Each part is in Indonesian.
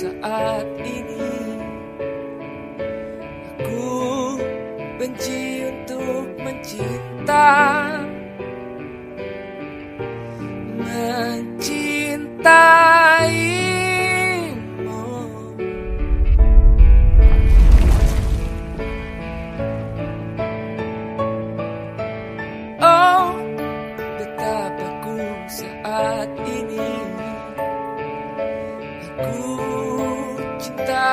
saat ini. Aku benci untuk mencinta. Mencintaimu. Oh, betapa ku saat ini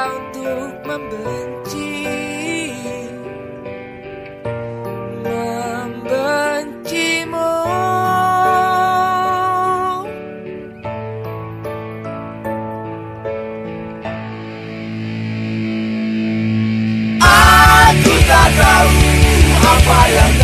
untuk membenci Membencimu. Aku tak tahu apa yang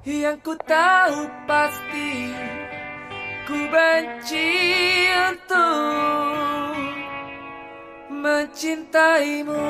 Yang ku tahu pasti Ku benci untuk Mencintaimu.